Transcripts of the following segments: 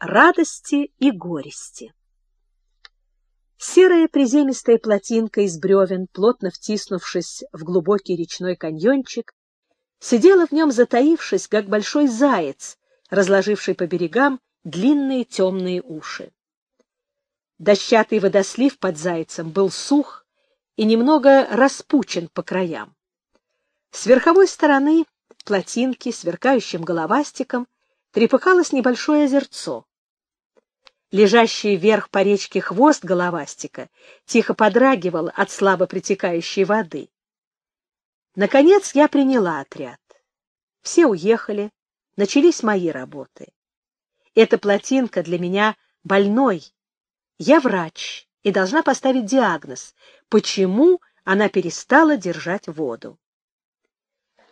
радости и горести. Серая приземистая плотинка из бревен, плотно втиснувшись в глубокий речной каньончик, сидела в нем затаившись, как большой заяц, разложивший по берегам длинные темные уши. Дощатый водослив под зайцем был сух и немного распучен по краям. С верховой стороны плотинки, сверкающим головастиком, трепыхалось небольшое озерцо. Лежащий вверх по речке хвост головастика тихо подрагивал от слабо притекающей воды. Наконец я приняла отряд. Все уехали, начались мои работы. Эта плотинка для меня больной. Я врач и должна поставить диагноз, почему она перестала держать воду.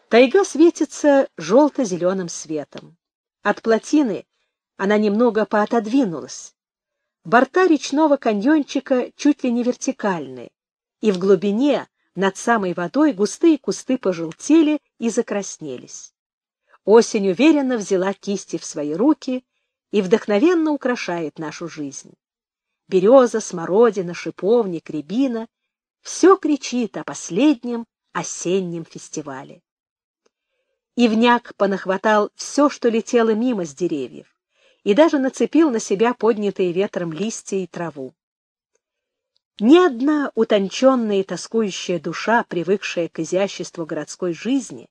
Тайга светится желто-зеленым светом. От плотины она немного поотодвинулась. Борта речного каньончика чуть ли не вертикальны, и в глубине, над самой водой, густые кусты пожелтели и закраснелись. Осень уверенно взяла кисти в свои руки и вдохновенно украшает нашу жизнь. Береза, смородина, шиповник, рябина — все кричит о последнем осеннем фестивале. Ивняк понахватал все, что летело мимо с деревьев и даже нацепил на себя поднятые ветром листья и траву. Ни одна утонченная и тоскующая душа, привыкшая к изяществу городской жизни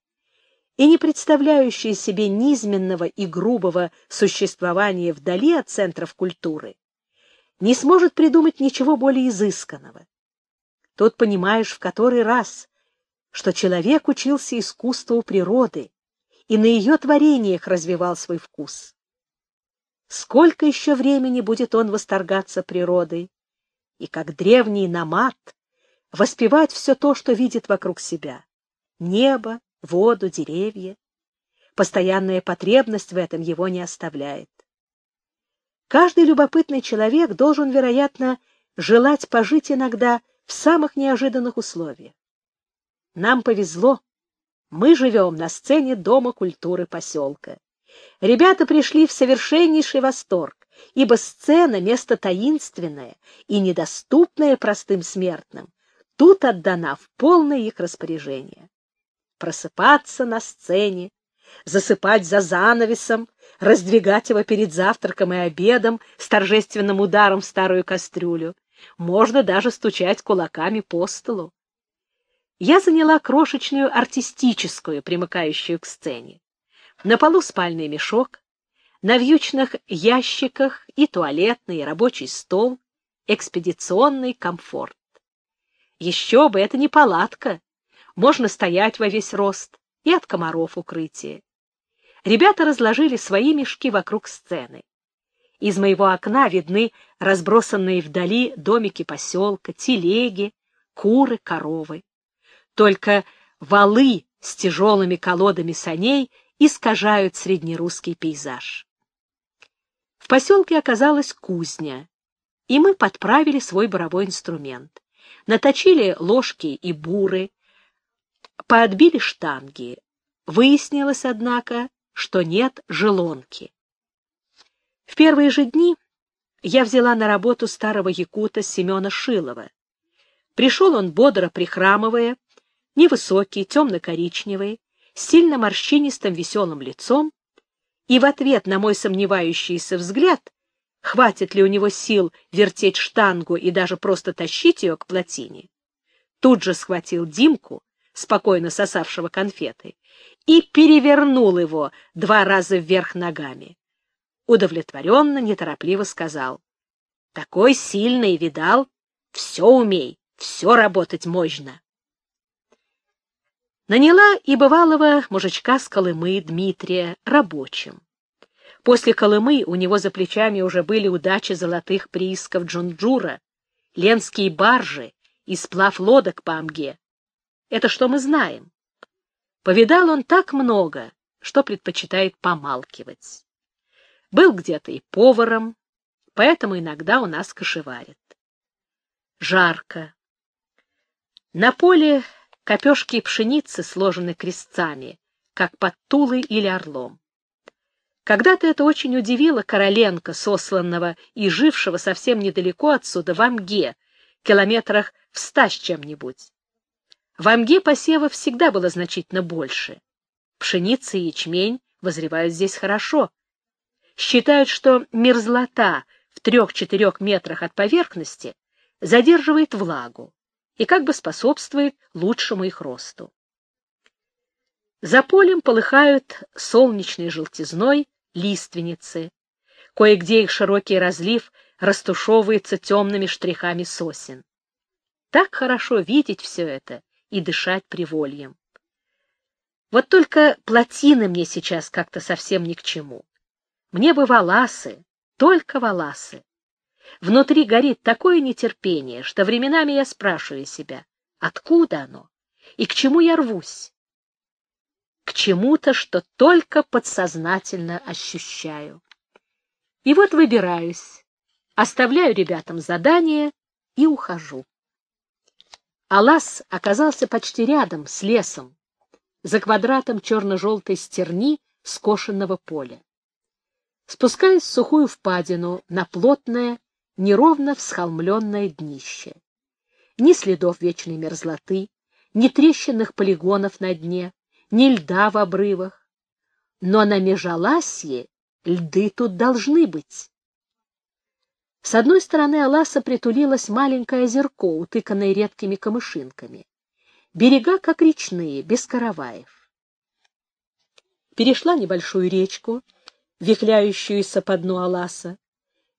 и не представляющая себе низменного и грубого существования вдали от центров культуры, не сможет придумать ничего более изысканного. Тут понимаешь в который раз, что человек учился искусству природы и на ее творениях развивал свой вкус. Сколько еще времени будет он восторгаться природой и, как древний намат, воспевать все то, что видит вокруг себя — небо, воду, деревья. Постоянная потребность в этом его не оставляет. Каждый любопытный человек должен, вероятно, желать пожить иногда в самых неожиданных условиях. Нам повезло. Мы живем на сцене Дома культуры поселка. Ребята пришли в совершеннейший восторг, ибо сцена — место таинственное и недоступное простым смертным, тут отдана в полное их распоряжение. Просыпаться на сцене, засыпать за занавесом, раздвигать его перед завтраком и обедом с торжественным ударом в старую кастрюлю. Можно даже стучать кулаками по столу. Я заняла крошечную артистическую, примыкающую к сцене. На полу спальный мешок, на вьючных ящиках и туалетный, и рабочий стол, экспедиционный комфорт. Еще бы, это не палатка. Можно стоять во весь рост и от комаров укрытие. Ребята разложили свои мешки вокруг сцены. Из моего окна видны разбросанные вдали домики поселка, телеги, куры, коровы. Только валы с тяжелыми колодами саней искажают среднерусский пейзаж. В поселке оказалась кузня, и мы подправили свой боровой инструмент. Наточили ложки и буры, поотбили штанги. Выяснилось, однако, что нет желонки. В первые же дни я взяла на работу старого якута Семена Шилова. Пришел он бодро прихрамывая, невысокий, темно-коричневый, сильно морщинистым веселым лицом, и в ответ на мой сомневающийся взгляд, хватит ли у него сил вертеть штангу и даже просто тащить ее к плотине, тут же схватил Димку, спокойно сосавшего конфеты, и перевернул его два раза вверх ногами. Удовлетворенно, неторопливо сказал. — Такой сильный, видал? Все умей, все работать можно. Наняла и бывалого мужичка с Колымы Дмитрия рабочим. После Колымы у него за плечами уже были удачи золотых приисков Джугджура, ленские баржи и сплав лодок по Амге. Это что мы знаем. Повидал он так много, что предпочитает помалкивать. Был где-то и поваром, поэтому иногда у нас кошеварит. Жарко. На поле Копешки пшеницы сложены крестцами, как под Тулой или Орлом. Когда-то это очень удивило Короленко, сосланного и жившего совсем недалеко отсюда, в Амге, километрах в ста с чем-нибудь. В Амге посевов всегда было значительно больше. Пшеница и ячмень возревают здесь хорошо. Считают, что мерзлота в трех-четырех метрах от поверхности задерживает влагу и как бы способствует лучшему их росту. За полем полыхают солнечной желтизной лиственницы. Кое-где их широкий разлив растушевывается темными штрихами сосен. Так хорошо видеть все это и дышать привольем. Вот только плотины мне сейчас как-то совсем ни к чему. Мне бы валасы, только валасы. Внутри горит такое нетерпение, что временами я спрашиваю себя, откуда оно и к чему я рвусь? К чему-то, что только подсознательно ощущаю. И вот выбираюсь, оставляю ребятам задание и ухожу. Алас оказался почти рядом с лесом, за квадратом черно-желтой стерни скошенного поля. Спускаясь в сухую впадину на плотное, неровно всхолмленное днище. Ни следов вечной мерзлоты, ни трещинных полигонов на дне, ни льда в обрывах. Но на Межаласье льды тут должны быть. С одной стороны Аласа притулилось маленькое озерко, утыканное редкими камышинками. Берега, как речные, без караваев. Перешла небольшую речку, вихляющуюся по дну Аласа.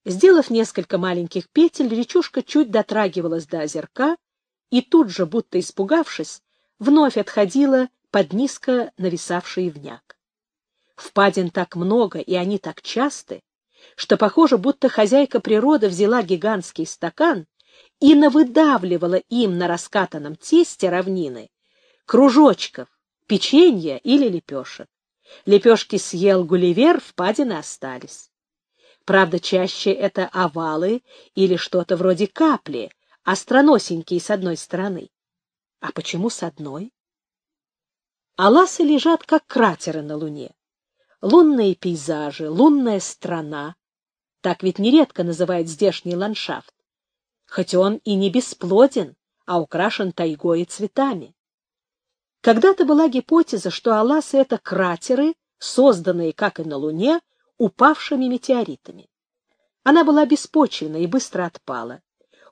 Сделав несколько маленьких петель, речушка чуть дотрагивалась до озерка и тут же, будто испугавшись, вновь отходила под низко нависавший вняк. Впадин так много, и они так часты, что похоже, будто хозяйка природы взяла гигантский стакан и навыдавливала им на раскатанном тесте равнины кружочков, печенья или лепешек. Лепешки съел Гулливер, впадины остались. Правда, чаще это овалы или что-то вроде капли, остроносенькие с одной стороны. А почему с одной? Аласы лежат, как кратеры на Луне. Лунные пейзажи, лунная страна. Так ведь нередко называют здешний ландшафт. Хоть он и не бесплоден, а украшен тайгой и цветами. Когда-то была гипотеза, что Аласы — это кратеры, созданные, как и на Луне, упавшими метеоритами. Она была беспочвенна и быстро отпала.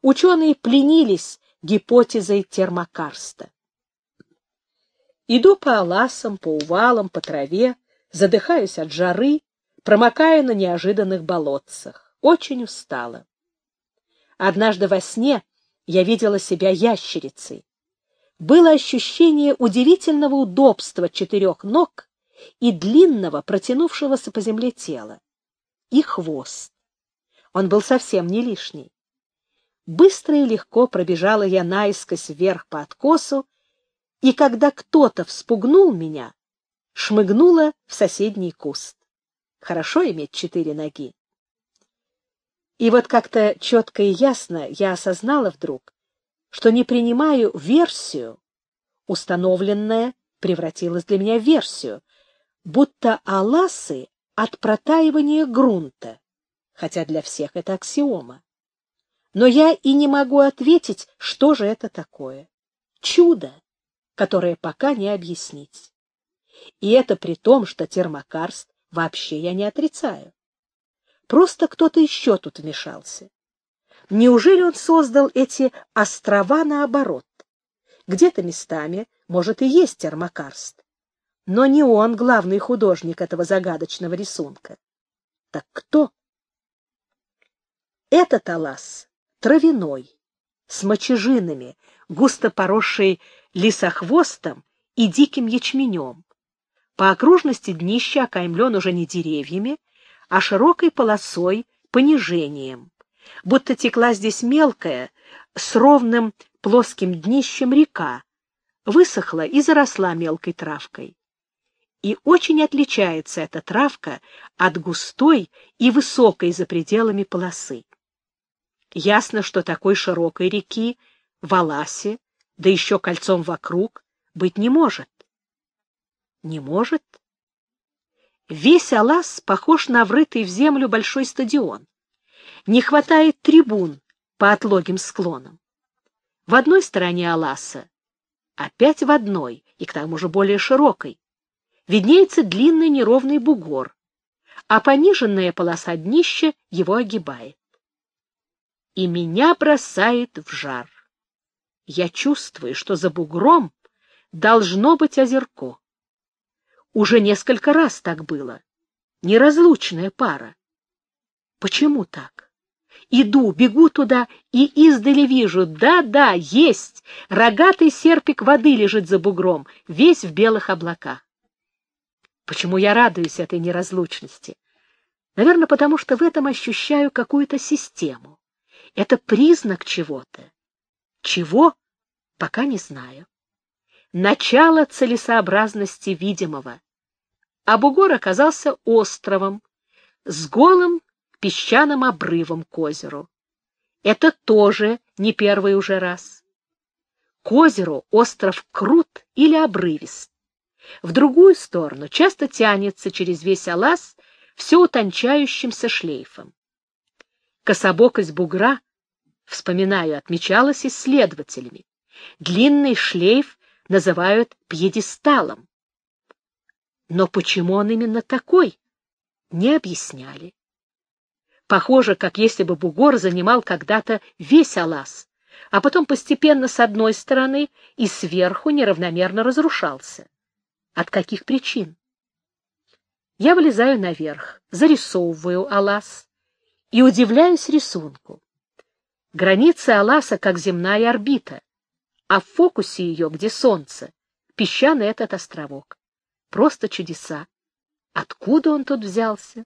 Ученые пленились гипотезой термокарста. Иду по Аласам, по увалам, по траве, задыхаюсь от жары, промокая на неожиданных болотцах. Очень устала. Однажды во сне я видела себя ящерицей. Было ощущение удивительного удобства четырех ног и длинного, протянувшегося по земле тела. И хвост. Он был совсем не лишний. Быстро и легко пробежала я наискось вверх по откосу, и когда кто-то вспугнул меня, шмыгнула в соседний куст. Хорошо иметь четыре ноги. И вот как-то четко и ясно я осознала вдруг, что не принимаю версию, установленная превратилась для меня в версию, будто аласы от протаивания грунта, хотя для всех это аксиома. Но я и не могу ответить, что же это такое. Чудо, которое пока не объяснить. И это при том, что термокарст вообще я не отрицаю. Просто кто-то еще тут вмешался. Неужели он создал эти острова наоборот? Где-то местами, может, и есть термокарст. Но не он главный художник этого загадочного рисунка. Так кто? Этот алас травяной, с мочежинами, густо поросший лисохвостом и диким ячменем. По окружности днища окаймлен уже не деревьями, а широкой полосой понижением, будто текла здесь мелкая, с ровным плоским днищем река, высохла и заросла мелкой травкой. И очень отличается эта травка от густой и высокой за пределами полосы. Ясно, что такой широкой реки в Аласе, да еще кольцом вокруг, быть не может. Не может? Весь Алас похож на врытый в землю большой стадион. Не хватает трибун по отлогим склонам. В одной стороне Аласа, опять в одной, и к тому же более широкой, виднеется длинный неровный бугор, а пониженная полоса днища его огибает. И меня бросает в жар. Я чувствую, что за бугром должно быть озерко. Уже несколько раз так было. Неразлучная пара. Почему так? Иду, бегу туда и издали вижу. Да-да, есть! Рогатый серпик воды лежит за бугром, весь в белых облаках. Почему я радуюсь этой неразлучности? Наверное, потому что в этом ощущаю какую-то систему. Это признак чего-то. Чего? Пока не знаю. Начало целесообразности видимого. А бугор оказался островом с голым песчаным обрывом к озеру. Это тоже не первый уже раз. К озеру остров крут или обрывист. В другую сторону часто тянется через весь Алас все утончающимся шлейфом. Кособокость бугра, вспоминаю, отмечалась исследователями. Длинный шлейф называют пьедесталом. Но почему он именно такой, не объясняли. Похоже, как если бы бугор занимал когда-то весь Алас, а потом постепенно с одной стороны и сверху неравномерно разрушался. От каких причин? Я вылезаю наверх, зарисовываю Алас и удивляюсь рисунку. Границы Аласа как земная орбита, а в фокусе ее, где солнце, песчаный этот островок. Просто чудеса. Откуда он тут взялся?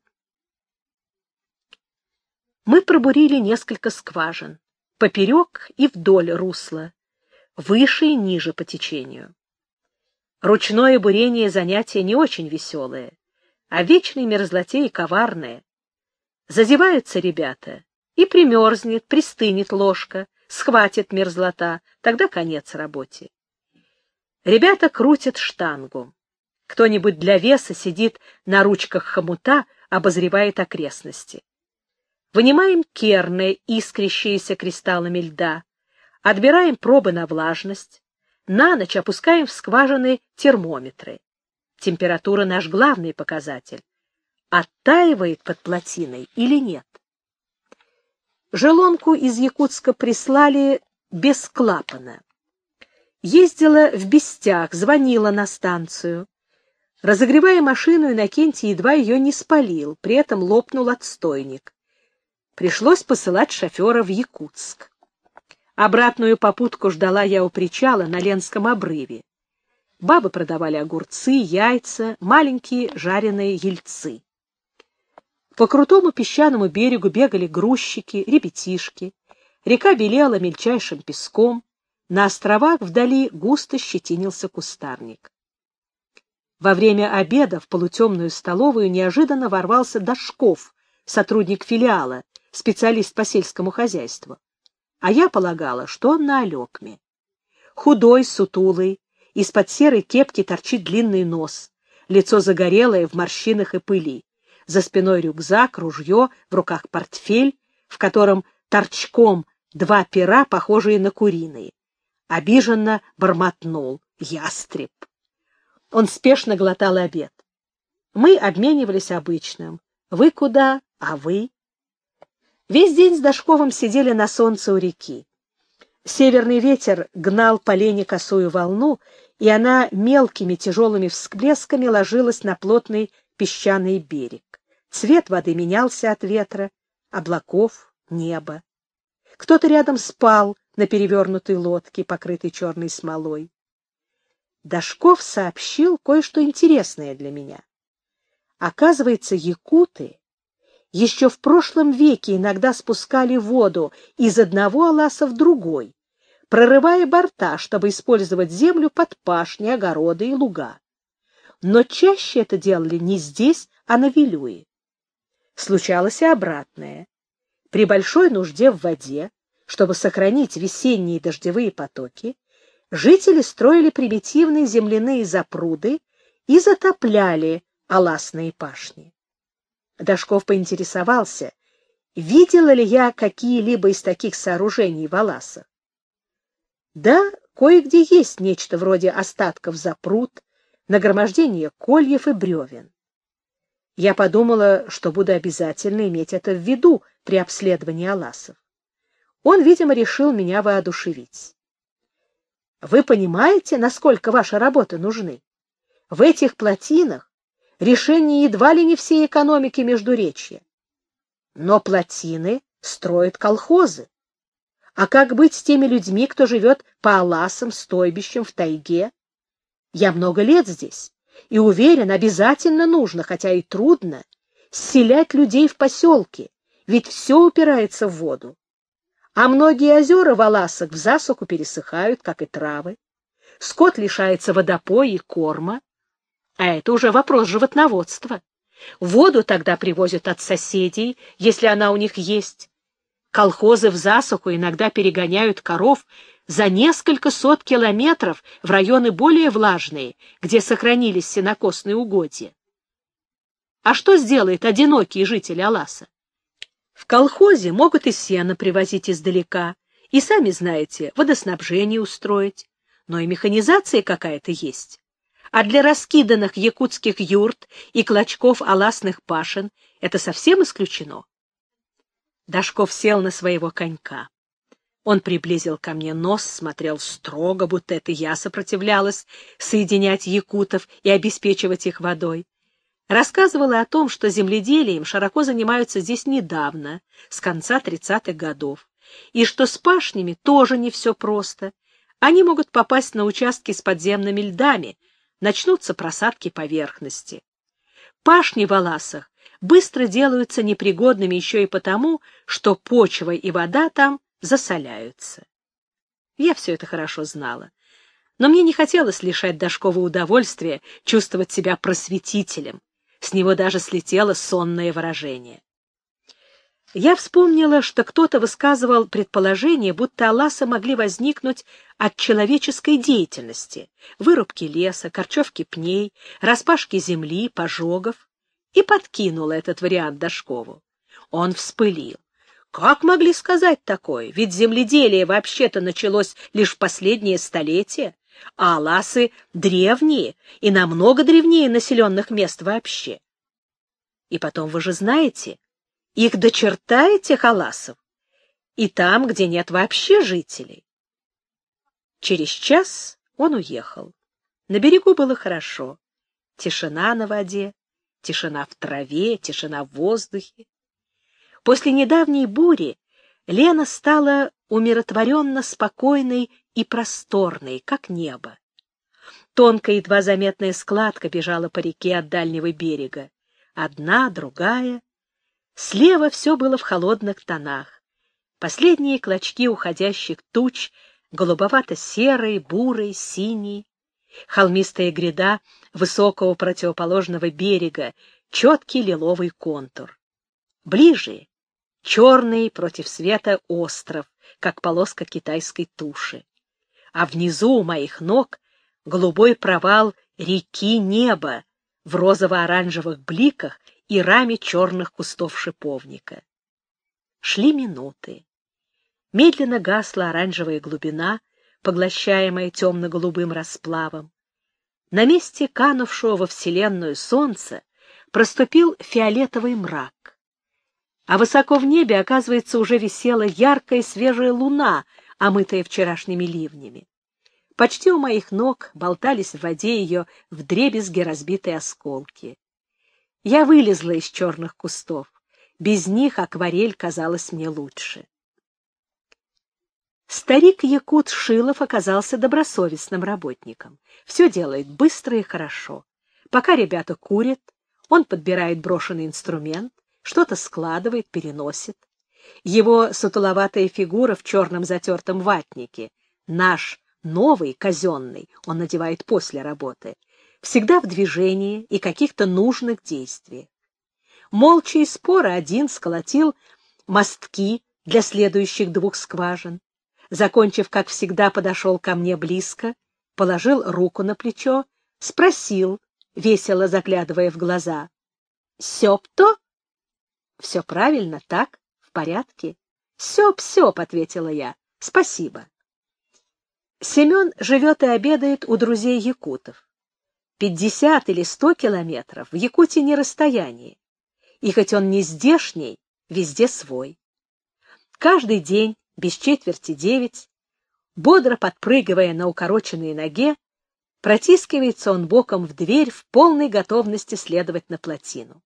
Мы пробурили несколько скважин, поперек и вдоль русла, выше и ниже по течению. Ручное бурение занятие не очень веселое, а вечной мерзлоте и коварное. Зазеваются ребята, и примерзнет, пристынет ложка, схватит мерзлота, тогда конец работе. Ребята крутят штангу. Кто-нибудь для веса сидит на ручках хомута, обозревает окрестности. Вынимаем керны, искрящиеся кристаллами льда, отбираем пробы на влажность, на ночь опускаем в скважины термометры. Температура наш главный показатель. Оттаивает под плотиной или нет? Желонку из Якутска прислали без клапана. Ездила в Бестях, звонила на станцию. Разогревая машину, Иннокентий едва ее не спалил, при этом лопнул отстойник. Пришлось посылать шофера в Якутск. Обратную попутку ждала я у причала на Ленском обрыве. Бабы продавали огурцы, яйца, маленькие жареные ельцы. По крутому песчаному берегу бегали грузчики, ребятишки. Река белела мельчайшим песком. На островах вдали густо щетинился кустарник. Во время обеда в полутемную столовую неожиданно ворвался Дашков, сотрудник филиала, специалист по сельскому хозяйству. А я полагала, что он на Алекме. Худой, сутулый, из-под серой кепки торчит длинный нос, лицо загорелое в морщинах и пыли. За спиной рюкзак, ружье, в руках портфель, в котором торчком два пера, похожие на куриные. Обиженно бормотнул ястреб. Он спешно глотал обед. Мы обменивались обычным. Вы куда, а вы? Весь день с Дашковым сидели на солнце у реки. Северный ветер гнал по лени косую волну, и она мелкими тяжелыми всплесками ложилась на плотный песчаный берег. Цвет воды менялся от ветра, облаков, неба. Кто-то рядом спал на перевернутой лодке, покрытой черной смолой. Дашков сообщил кое-что интересное для меня. Оказывается, якуты еще в прошлом веке иногда спускали воду из одного аласа в другой, прорывая борта, чтобы использовать землю под пашни, огороды и луга. Но чаще это делали не здесь, а на Вилюе. Случалось и обратное. При большой нужде в воде, чтобы сохранить весенние дождевые потоки, жители строили примитивные земляные запруды и затопляли аласные пашни. Дашков поинтересовался, видела ли я какие-либо из таких сооружений в Аласах. Да, кое-где есть нечто вроде остатков запрут, нагромождения кольев и бревен. Я подумала, что буду обязательно иметь это в виду при обследовании Аласов. Он, видимо, решил меня воодушевить. Вы понимаете, насколько ваши работы нужны? В этих плотинах решение едва ли не всей экономики Междуречья. Но плотины строят колхозы. А как быть с теми людьми, кто живет по аласам, стойбищам в тайге? Я много лет здесь и уверен, обязательно нужно, хотя и трудно, селять людей в поселке, ведь все упирается в воду а многие озера в Аласах в засуху пересыхают, как и травы. Скот лишается водопоя и корма, а это уже вопрос животноводства. Воду тогда привозят от соседей, если она у них есть. Колхозы в засуху иногда перегоняют коров за несколько сот километров в районы более влажные, где сохранились сенокосные угодья. А что сделает одинокий житель Аласа? В колхозе могут и сено привозить издалека, и, сами знаете, водоснабжение устроить, но и механизация какая-то есть. А для раскиданных якутских юрт и клочков аласных пашин это совсем исключено. Дашков сел на своего конька. Он приблизил ко мне нос, смотрел строго, будто это я сопротивлялась соединять якутов и обеспечивать их водой рассказывала о том, что земледелием широко занимаются здесь недавно, с конца 30-х годов, и что с пашнями тоже не все просто. Они могут попасть на участки с подземными льдами, начнутся просадки поверхности. Пашни в Аласах быстро делаются непригодными еще и потому, что почва и вода там засоляются. Я все это хорошо знала. Но мне не хотелось лишать Дашкова удовольствия чувствовать себя просветителем, с него даже слетело сонное выражение. Я вспомнила, что кто-то высказывал предположение, будто Алласы могли возникнуть от человеческой деятельности, вырубки леса, корчевки пней, распашки земли, пожогов, и подкинула этот вариант Дашкову. Он вспылил. Как могли сказать такое? Ведь земледелие вообще-то началось лишь в последнее столетие а Аласы древние и намного древнее населенных мест вообще. И потом вы же знаете, их до черта Аласов, и там, где нет вообще жителей. Через час он уехал. На берегу было хорошо. Тишина на воде, тишина в траве, тишина в воздухе. После недавней бури Лена стала умиротворенно спокойной и просторной, как небо. Тонкая, едва заметная складка бежала по реке от дальнего берега. Одна, другая. Слева все было в холодных тонах. Последние клочки уходящих туч, голубовато-серые, бурые, синие. Холмистая гряда высокого противоположного берега, четкий лиловый контур. Ближе — черный против света остров, как полоска китайской туши а внизу у моих ног голубой провал реки неба в розово-оранжевых бликах и раме черных кустов шиповника. Шли минуты. Медленно гасла оранжевая глубина, поглощаемая темно-голубым расплавом. На месте канувшего во Вселенную солнца проступил фиолетовый мрак. А высоко в небе, оказывается, уже висела яркая свежая луна — омытая вчерашними ливнями. Почти у моих ног болтались в воде ее вдребезги разбитые осколки. Я вылезла из черных кустов. Без них акварель казалась мне лучше. Старик Якут Шилов оказался добросовестным работником. Все делает быстро и хорошо. Пока ребята курят, он подбирает брошенный инструмент, что-то складывает, переносит. Его сутуловатая фигура в черном затертом ватнике, наш новый, казенный, он надевает после работы, всегда в движении и каких-то нужных действиях. Молча и споро один сколотил мостки для следующих двух скважин. Закончив, как всегда, подошел ко мне близко, положил руку на плечо, спросил, весело заглядывая в глаза. «Сёп-то?» «Все правильно, так, в порядке?» «Сёп-сёп», — ответила я. «Спасибо». Семен живет и обедает у друзей якутов. Пятьдесят или сто километров в Якутии не расстояние, и хоть он не здешний, везде свой. Каждый день, без четверти девять, бодро подпрыгивая на укороченной ноге, протискивается он боком в дверь в полной готовности следовать на плотину.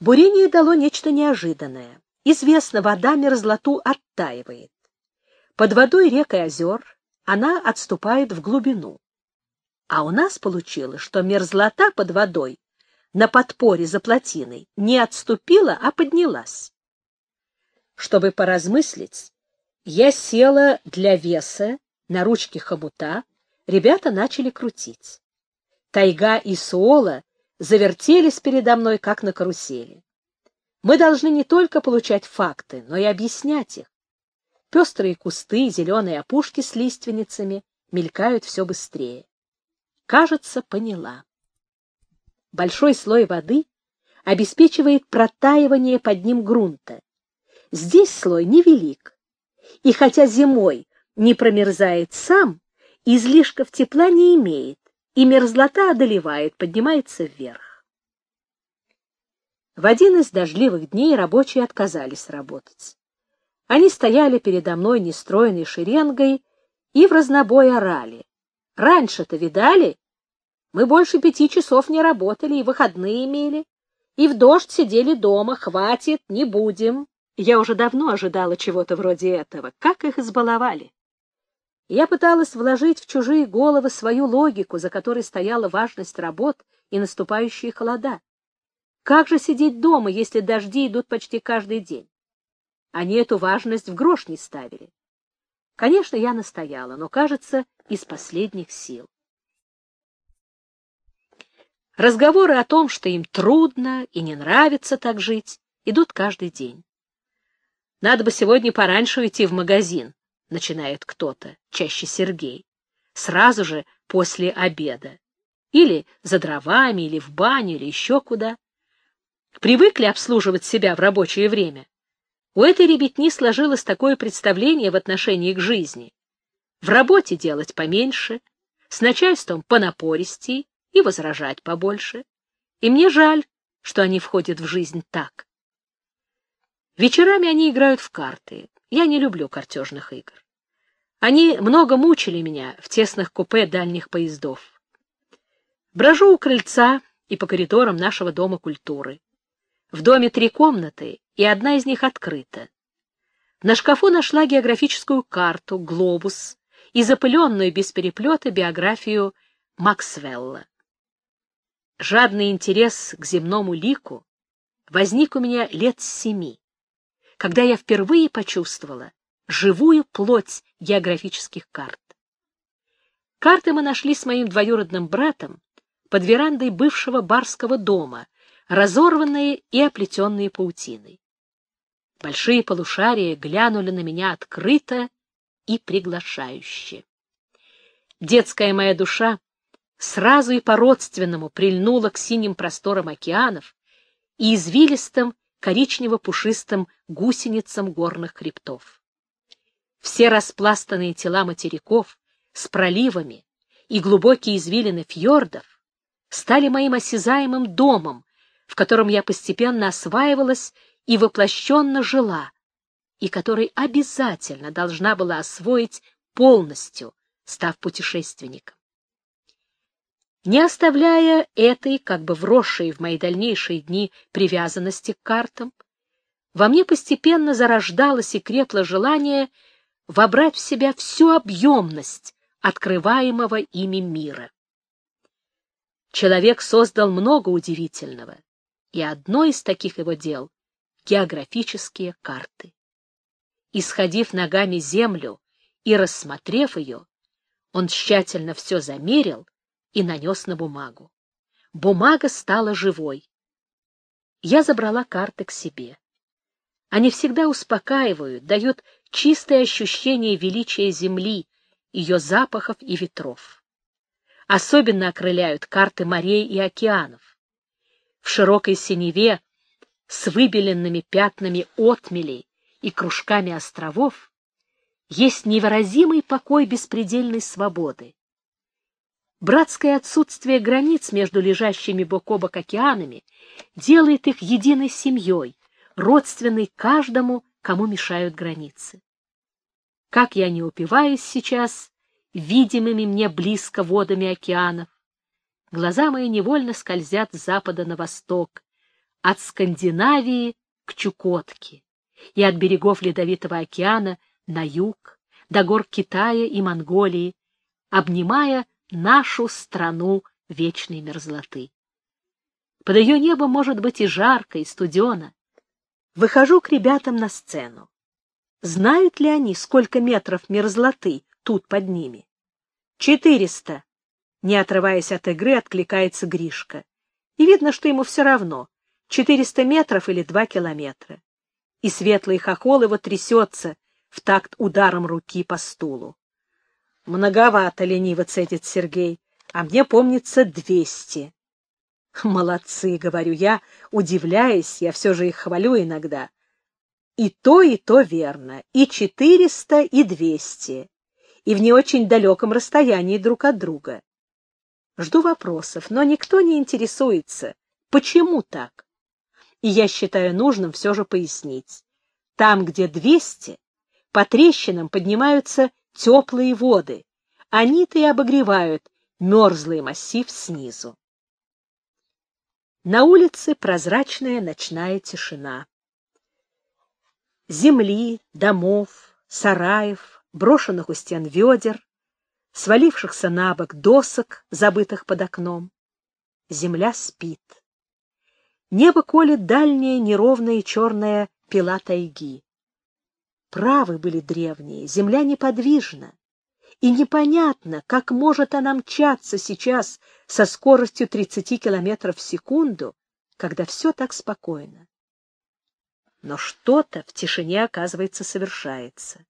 Бурение дало нечто неожиданное. Известно, вода мерзлоту оттаивает. Под водой рек и озер она отступает в глубину. А у нас получилось, что мерзлота под водой на подпоре за плотиной не отступила, а поднялась. Чтобы поразмыслить, я села для веса на ручке хомута, ребята начали крутить. Тайга и Суола завертелись передо мной, как на карусели. Мы должны не только получать факты, но и объяснять их. Пестрые кусты, зеленые опушки с лиственницами мелькают все быстрее. Кажется, поняла. Большой слой воды обеспечивает протаивание под ним грунта. Здесь слой невелик. И хотя зимой не промерзает сам, излишков тепла не имеет, и мерзлота одолевает, поднимается вверх. В один из дождливых дней рабочие отказались работать. Они стояли передо мной нестроенной шеренгой и в разнобой орали. Раньше-то видали? Мы больше пяти часов не работали и выходные имели. И в дождь сидели дома. Хватит, не будем. Я уже давно ожидала чего-то вроде этого. Как их избаловали? Я пыталась вложить в чужие головы свою логику, за которой стояла важность работ и наступающие холода. Как же сидеть дома, если дожди идут почти каждый день? Они эту важность в грош не ставили. Конечно, я настояла, но, кажется, из последних сил. Разговоры о том, что им трудно и не нравится так жить, идут каждый день. Надо бы сегодня пораньше уйти в магазин, начинает кто-то, чаще Сергей, сразу же после обеда. Или за дровами, или в баню, или еще куда. Привыкли обслуживать себя в рабочее время. У этой ребятни сложилось такое представление в отношении к жизни. В работе делать поменьше, с начальством понапористей и возражать побольше. И мне жаль, что они входят в жизнь так. Вечерами они играют в карты. Я не люблю картежных игр. Они много мучили меня в тесных купе дальних поездов. Брожу у крыльца и по коридорам нашего дома культуры. В доме три комнаты, и одна из них открыта. На шкафу нашла географическую карту, глобус и запыленную без переплета биографию Максвелла. Жадный интерес к земному лику возник у меня лет семи, когда я впервые почувствовала живую плоть географических карт. Карты мы нашли с моим двоюродным братом под верандой бывшего барского дома, разорванные и оплетенные паутиной. Большие полушария глянули на меня открыто и приглашающе. Детская моя душа сразу и по-родственному прильнула к синим просторам океанов и извилистым коричнево-пушистым гусеницам горных хребтов. Все распластанные тела материков с проливами и глубокие извилины фьордов стали моим осязаемым домом, в котором я постепенно осваивалась и воплощенно жила, и который обязательно должна была освоить полностью, став путешественником. Не оставляя этой, как бы вросшей в мои дальнейшие дни привязанности к картам, во мне постепенно зарождалось и крепло желание вобрать в себя всю объемность открываемого ими мира. Человек создал много удивительного, и одно из таких его дел — географические карты. Исходив ногами землю и рассмотрев ее, он тщательно все замерил и нанес на бумагу. Бумага стала живой. Я забрала карты к себе. Они всегда успокаивают, дают чистое ощущение величия земли, ее запахов и ветров. особенно окрыляют карты морей и океанов. В широкой синеве с выбеленными пятнами отмелей и кружками островов есть невыразимый покой беспредельной свободы. Братское отсутствие границ между лежащими бок о бок океанами делает их единой семьей, родственной каждому, кому мешают границы. Как я не упиваюсь сейчас видимыми мне близко водами океанов, глаза мои невольно скользят с запада на восток, от Скандинавии к Чукотке и от берегов Ледовитого океана на юг, до гор Китая и Монголии, обнимая нашу страну вечной мерзлоты. Под ее небом может быть и жарко, и студено. Выхожу к ребятам на сцену. Знают ли они, сколько метров мерзлоты тут под ними? Четыреста. Не отрываясь от игры, откликается Гришка. И видно, что ему все равно, четыреста метров или два километра. И светлый хохол его трясется в такт ударом руки по стулу. Многовато лениво цедит Сергей, а мне помнится двести. Молодцы, говорю я, удивляясь, я все же их хвалю иногда. И то, и то верно, и четыреста, и двести, и в не очень далеком расстоянии друг от друга. Жду вопросов, но никто не интересуется, почему так. И я считаю нужным все же пояснить. Там, где двести, по трещинам поднимаются теплые воды. Они-то и обогревают мерзлый массив снизу. На улице прозрачная ночная тишина. Земли, домов, сараев, брошенных у стен ведер, свалившихся на бок досок, забытых под окном. Земля спит. Небо колет дальняя неровная черная пила тайги. Правы были древние, земля неподвижна, и непонятно, как может она мчаться сейчас со скоростью 30 километров в секунду, когда все так спокойно. Но что-то в тишине, оказывается, совершается.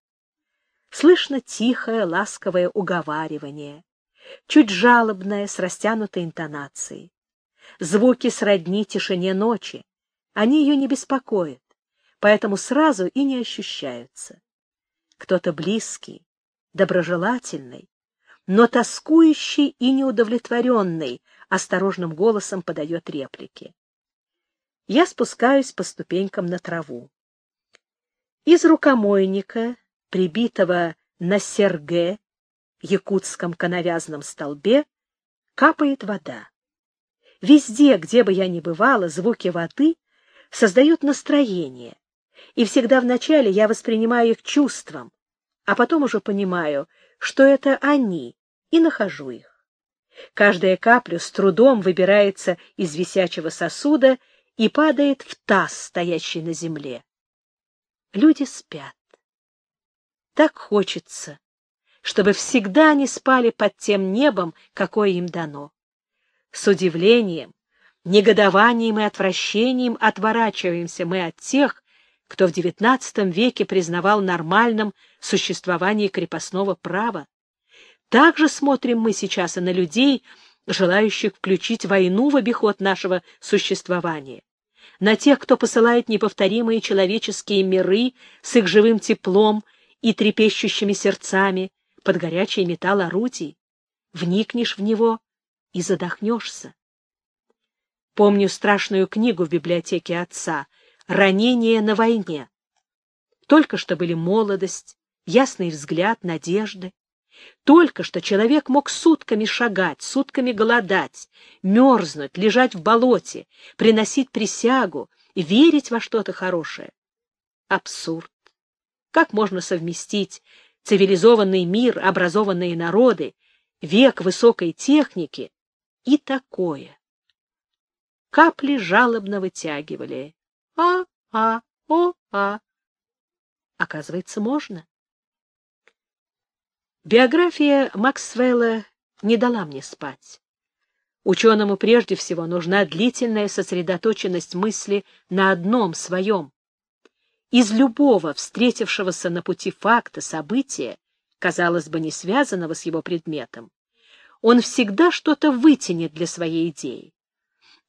Слышно тихое, ласковое уговаривание, чуть жалобное, с растянутой интонацией. Звуки сродни тишине ночи, они ее не беспокоят поэтому сразу и не ощущаются. Кто-то близкий, доброжелательный, но тоскующий и неудовлетворенный осторожным голосом подает реплики. Я спускаюсь по ступенькам на траву. Из рукомойника, прибитого на серге, якутском коновязном столбе, капает вода. Везде, где бы я ни бывала, звуки воды создают настроение, и всегда вначале я воспринимаю их чувством, а потом уже понимаю, что это они, и нахожу их. Каждая капля с трудом выбирается из висячего сосуда и падает в таз, стоящий на земле. Люди спят. Так хочется, чтобы всегда они спали под тем небом, какое им дано. С удивлением, негодованием и отвращением отворачиваемся мы от тех, кто в XIX веке признавал нормальным существование крепостного права. Также смотрим мы сейчас и на людей, желающих включить войну в обиход нашего существования, на тех, кто посылает неповторимые человеческие миры с их живым теплом и трепещущими сердцами под горячий металл орудий. Вникнешь в него и задохнешься. Помню страшную книгу в библиотеке отца — ранения на войне. Только что были молодость, ясный взгляд, надежды. Только что человек мог сутками шагать, сутками голодать, мерзнуть, лежать в болоте, приносить присягу, верить во что-то хорошее. Абсурд. Как можно совместить цивилизованный мир, образованные народы, век высокой техники и такое? Капли жалобно вытягивали а-а-о-а. Оказывается, можно. Биография Максвелла не дала мне спать. Ученому прежде всего нужна длительная сосредоточенность мысли на одном своем. Из любого встретившегося на пути факта, события, казалось бы, не связанного с его предметом, он всегда что-то вытянет для своей идеи.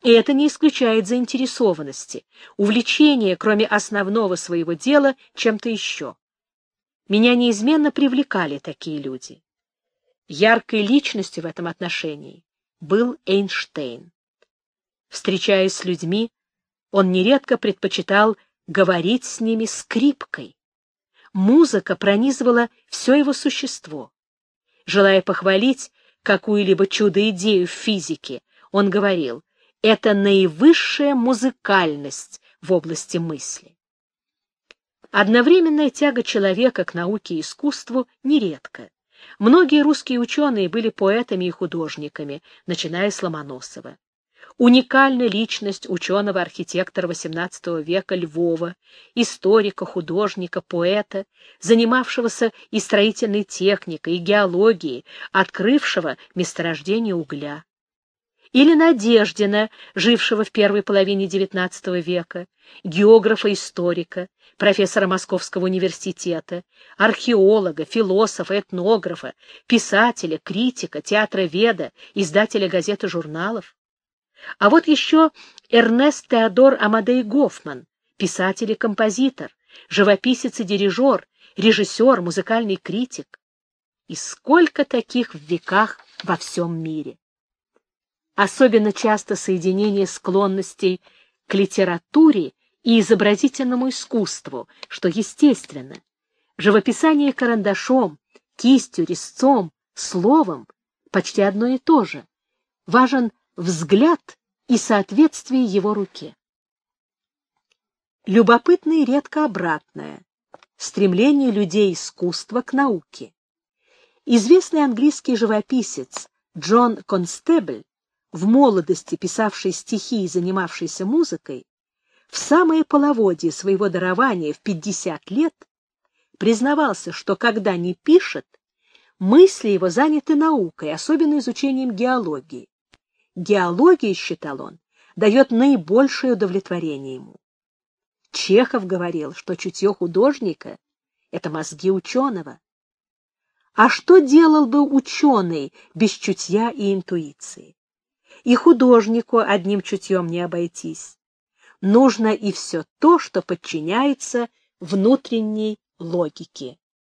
И это не исключает заинтересованности, увлечения, кроме основного своего дела, чем-то еще. Меня неизменно привлекали такие люди. Яркой личностью в этом отношении был Эйнштейн. Встречаясь с людьми, он нередко предпочитал говорить с ними скрипкой. Музыка пронизывала все его существо. Желая похвалить какую-либо чудо-идею в физике, он говорил, это наивысшая музыкальность в области мысли. Одновременная тяга человека к науке и искусству нередка. Многие русские ученые были поэтами и художниками, начиная с Ломоносова. Уникальна личность ученого-архитектора XVIII века Львова, историка, художника, поэта, занимавшегося и строительной техникой, и геологией, открывшего месторождение угля или Надеждина, жившего в первой половине XIX века, географа-историка, профессора Московского университета, археолога, философа, этнографа, писателя, критика, театроведа, издателя газет и журналов. А вот еще Эрнест Теодор Амадей Гофман, писатель и композитор, живописец и дирижер, режиссер, музыкальный критик. И сколько таких в веках во всем мире! Особенно часто соединение склонностей к литературе и изобразительному искусству, что естественно. Живописание карандашом, кистью, резцом, словом — почти одно и то же. Важен взгляд и соответствие его руке. Любопытное и редко обратное — стремление людей искусства к науке. Известный английский живописец Джон Констебль в молодости писавший стихи и занимавшийся музыкой, в самое половодье своего дарования в 50 лет признавался, что когда не пишет, мысли его заняты наукой, особенно изучением геологии. Геология, считал он, дает наибольшее удовлетворение ему. Чехов говорил, что чутье художника — это мозги ученого. А что делал бы ученый без чутья и интуиции? И художнику одним чутьем не обойтись. Нужно и все то, что подчиняется внутренней логике.